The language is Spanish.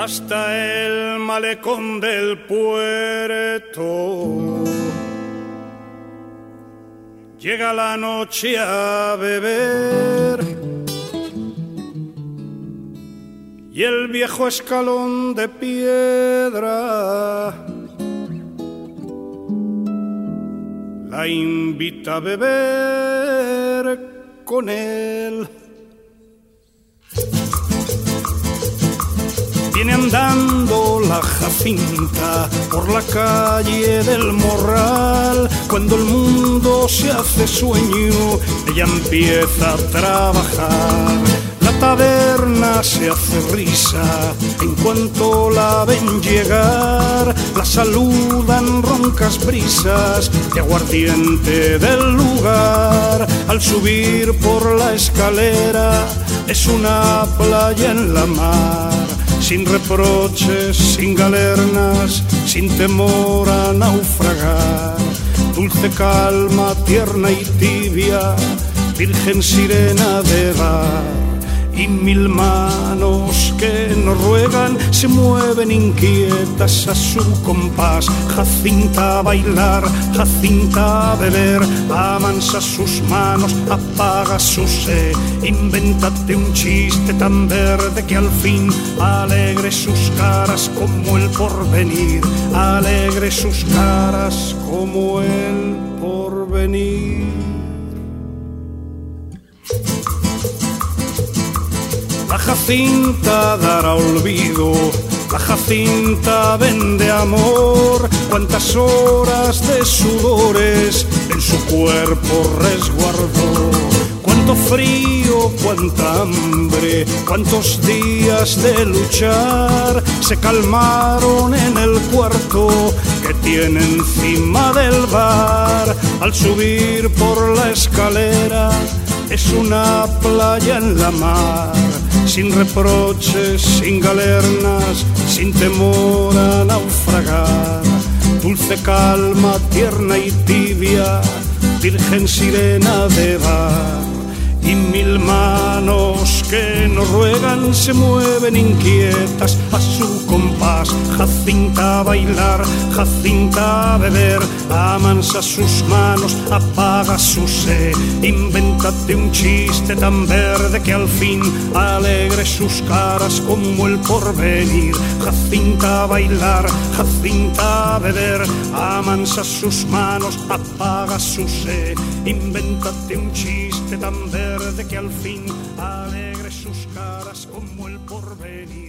hasta el malecón del puerto. Llega la noche a beber y el viejo escalón de piedra la invita a beber con él. Viene andando la Jacinta por la calle del Morral. Cuando el mundo se hace sueño, ella empieza a trabajar. La taberna se hace risa en cuanto la ven llegar. La saludan roncas brisas de aguardiente del lugar. Al subir por la escalera es una playa en la mar sin reproches, sin galernas, sin temor a naufragar. Dulce calma, tierna y tibia, virgen sirena de bar y mil manos que nos ruegan se mueven inquietas a su compás. Jacinta a bailar, Jacinta a beber, amansa sus manos, apaga su sed. Invéntate un chiste tan verde que al fin alegre sus caras como el porvenir, alegre sus caras como el porvenir. La Jacinta dará olvido, la Jacinta vende amor, cuántas horas de sudores en su cuerpo resguardó. Cuánto frío, cuánta hambre, cuántos días de luchar se calmaron en el cuarto que tiene encima del bar. Al subir por la escalera es una playa en la mar sin reproches, sin galernas, sin temor a naufragar. Dulce calma, tierna y tibia, virgen sirena de bar. Y mil manos que nos ruegan se mueven inquietas a su compás. Jacinta bailar, Jacinta beber, amansa sus manos, apaga su sed. Invéntate un chiste tan verde que al fin alegre sus caras como el porvenir. Jacinta bailar, Jacinta beber, amansa sus manos, apaga su sed. Invéntate un chiste tan verde verde que al fin alegre sus caras como el porvenir.